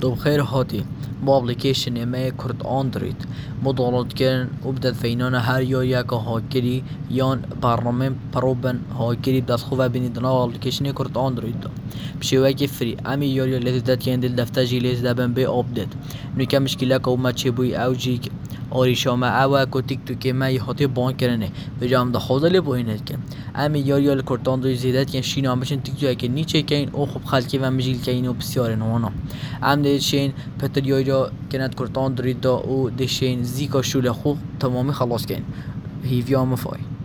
تو بخير هاتی. با اپلیکیشن ما کرد اندروید ما دانلود کردن و بدت فینان هر یا یک هاکری یان برنامه پروبن هاکری بدت خوبه بینید. دنا اپلیکیشن کرد بشي که فری. امی یاریا لازم دات دل دفتر جی لازم دبن بی آپدیت نو که مشکله که اومد چه بوی؟ او جی آریشامه. او کو تیک تو که ما هاتی بان کرنه. بجام دا خوزلی بوینت که. امی یاریا کرد اندروید زیدت که شینا مشن تیک تو که نیچه که این او خوب خلکی و مجیل که اینو بسیار نوانا. ام دشین پتر یویجا كانت كورتان دريدا و دشين زيكا شول خوب تمامي خلاص كان هيفيا مفاي